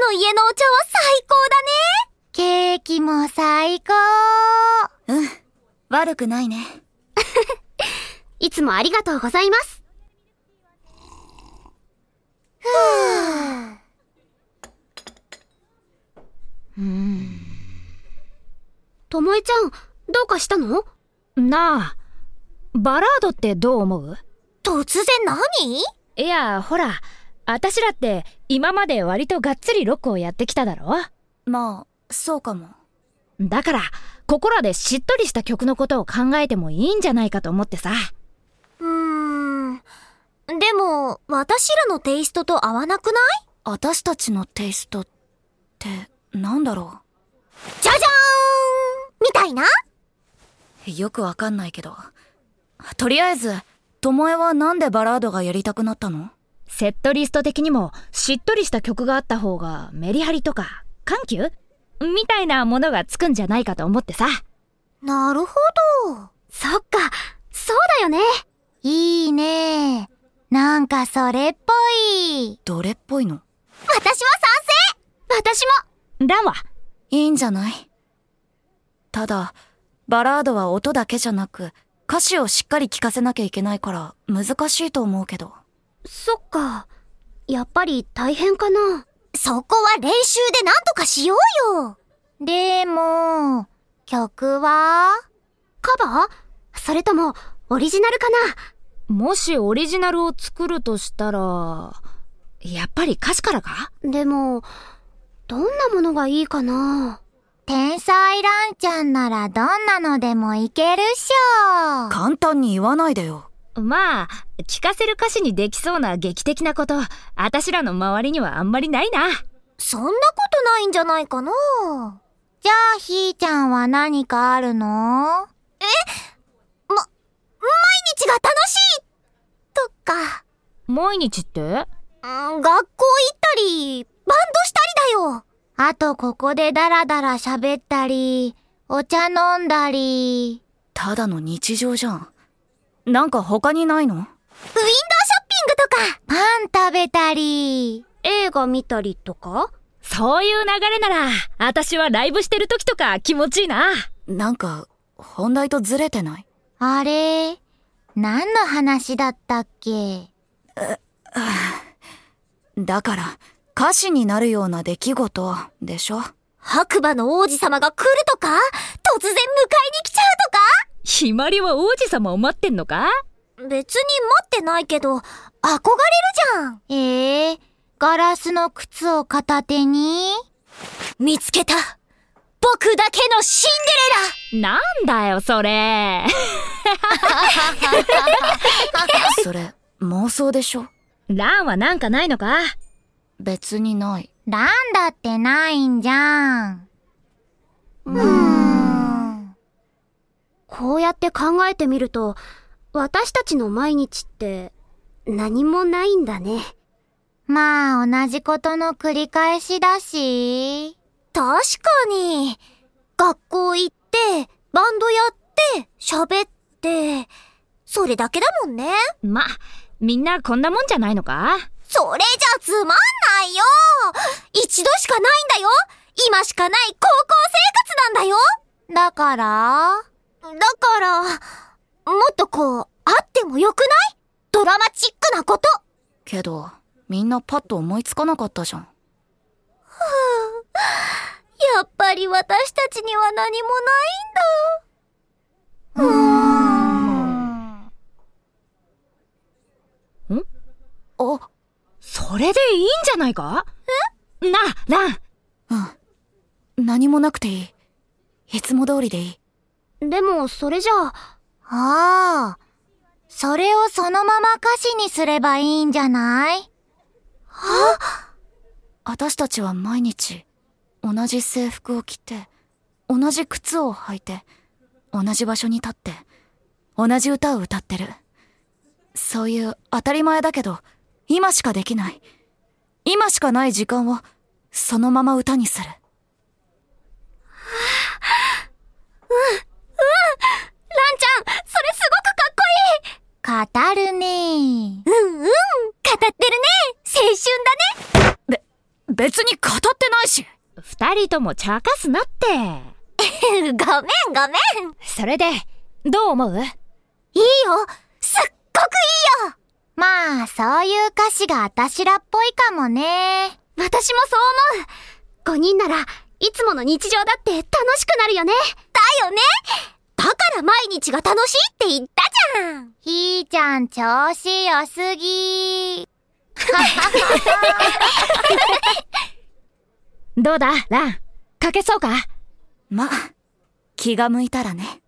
の家のお茶は最高だね。ケーキも最高。うん。悪くないね。いつもありがとうございます。ふぅ。うん。ともえちゃん、どうかしたの？なあ、バラードってどう思う？突然何？いや、ほら、あたしらって今まで割とがっつりロックをやってきただろ？まあ、そうかも。だから、ここらでしっとりした曲のことを考えてもいいんじゃないかと思ってさ。うーん。でも、私らのテイストと合わなくない？私たちのテイストって、なんだろう？じゃじゃーんみたいな？よくわかんないけど。とりあえず、ともえはなんでバラードがやりたくなったの？セットリスト的にもしっとりした曲があった方がメリハリとか緩急？みたいなものがつくんじゃないかと思ってさ。なるほど。そっか、そうだよね。いいね。なんかそれっぽい。どれっぽいの？私は賛成私もランはいいんじゃない？ただ、バラードは音だけじゃなく、歌詞をしっかり聴かせなきゃいけないから難しいと思うけど。そっか。やっぱり大変かな。そこは練習で何とかしようよ。でも、曲は？カバー？それとも、オリジナルかな？もしオリジナルを作るとしたら、やっぱり歌詞からか？でも、どんなものがいいかな？天才ランちゃんならどんなのでもいけるっしょ。簡単に言わないでよ。まあ、聞かせる歌詞にできそうな劇的なこと、あたしらの周りにはあんまりないな。そんなことないんじゃないかな。じゃあ、ひーちゃんは何かあるの？え？ま、毎日が楽しいとか。毎日って？学校行ったり、バンドしたりだよ。あとここでダラダラ喋ったり、お茶飲んだり。ただの日常じゃん。なんか他にないの？ウィンドウショッピングとか。パン食べたり。映画見たりとか？そういう流れなら、私はライブしてる時とか気持ちいいな。なんか、本題とずれてない？あれ何の話だったっけ？だから、歌詞になるような出来事でしょ？白馬の王子様が来るとか？突然迎えに来ちゃうとか？ひまりは王子様を待ってんのか？別に待ってないけど、憧れるじゃん。ええー、ガラスの靴を片手に？見つけた僕だけのシンデレラなんだよ、それ。それ、妄想でしょ？ランはなんかないのか？別にない。ランだってないんじゃん。やって考えてみると、私たちの毎日って何もないんだね。まあ、同じことの繰り返しだし。確かに。学校行って、バンドやって、喋って、それだけだもんね。ま、みんなこんなもんじゃないのか？それじゃつまんないよ一度しかないんだよ今しかない高校生活なんだよだから？だから、もっとこう、あってもよくない？ドラマチックなことけど、みんなパッと思いつかなかったじゃん。やっぱり私たちには何もないんだ。うーん。ん？あ、それでいいんじゃないか？え？なあ、ラン。うん。何もなくていい。いつも通りでいい。でも、それじゃあ。ああ。それをそのまま歌詞にすればいいんじゃない？は私たちは毎日、同じ制服を着て、同じ靴を履いて、同じ場所に立って、同じ歌を歌ってる。そういう当たり前だけど、今しかできない。今しかない時間を、そのまま歌にする。うん、うん。ランちゃん、それすごくかっこいい語るねうんうん。語ってるね。青春だね。べ、別に語っとも茶化すなって。ごめんごめん。それで、どう思う？いいよすっごくいいよまあ、そういう歌詞があたしらっぽいかもね。私もそう思う !5 人ならいつもの日常だって楽しくなるよねだよねだから毎日が楽しいって言ったじゃんひーちゃん調子良すぎ どうだ、ラン。かけそうか？ま、気が向いたらね。